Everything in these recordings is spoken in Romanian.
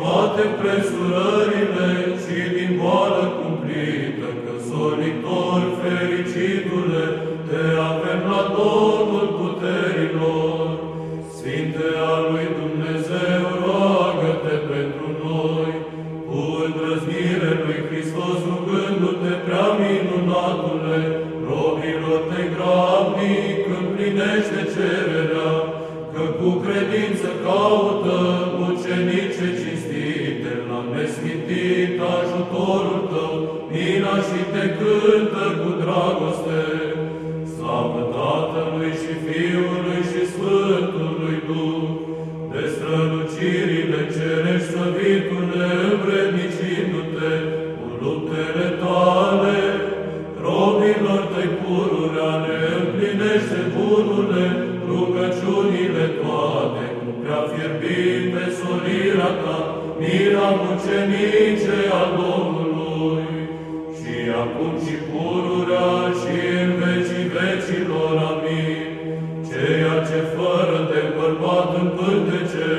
toate presurările și din boală fericitule, te avem la Domnul puterilor. Sfinte al lui Dumnezeu, roagă-te pentru noi, cu îndrăznire lui Hristos rugându-te prea minunatule, robilor te grabnic împlinește cererea, și te cântă cu dragoste. Slavă Tatălui și Fiului și Sfântului Duh, de strălucirile cerești slăvitule, învrednicindu-te cu luptele tale, robilor tăi pururea ne împlinește bunule, rugăciunile toate, cu prea fierbinte solirea ta, mira mucenice a Domnului, și acum și pururea și în vecii vecilor, amin. Ceea ce fără de bărbat în pântece,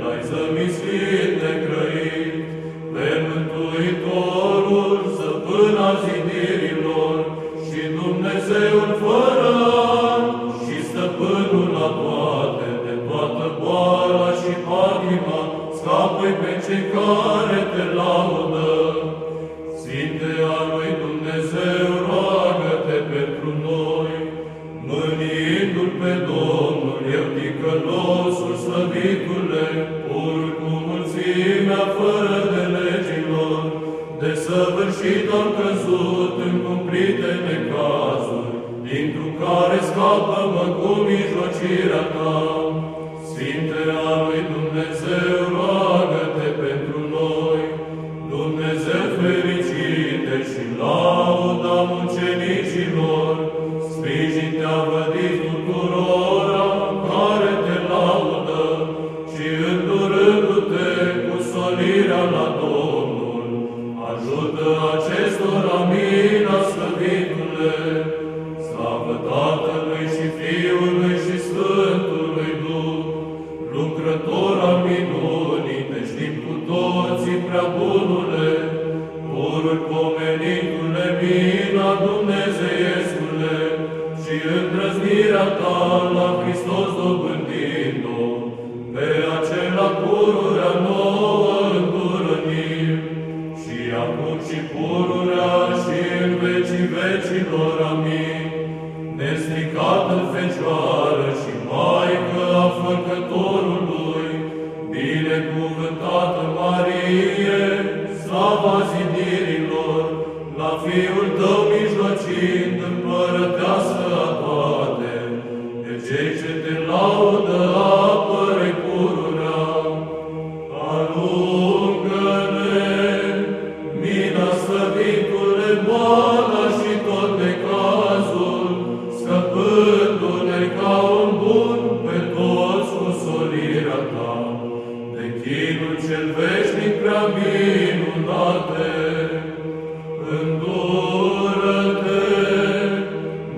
l-ai zămislit de grăit, pe Mântuitorul, stăpâna zidirilor, și Dumnezeul fără an, și stăpânul la toate, de toată boala și patima, scapă pe cei care te laudă. Eu ticălosul slăvitule, pur cu mulțimea fără de legilor, de săvârșit am căzut în cumplite necazuri, dintr care scapă-mă cu mijlocirea ta. Sfinte al lui Dumnezeu, solirea la Domnul, ajută acestora mina slăvitule, slavă Tatălui și Fiului și Sfântului Duh, lucrător al minunii, te știm cu toții prea bunule, purul pomenitule, mina Dumnezeiescule, și îndrăznirea ta la Hristos dobândind-o, acum și pururea și în vecii vecilor, amin. Nestricată Fecioară și Maică a Făcătorului, binecuvântată Marie, slava zidirilor, la Fiul Tău de chinul cel veșnic prea minunate. Îndură-te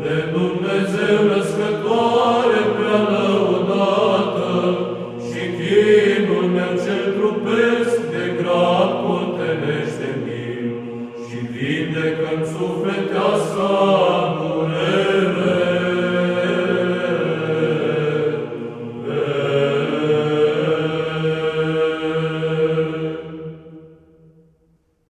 de Dumnezeu născătoare prea lăudată și chinul meu cel trupesc de grab contenește mil și vindecă-mi sufleteasa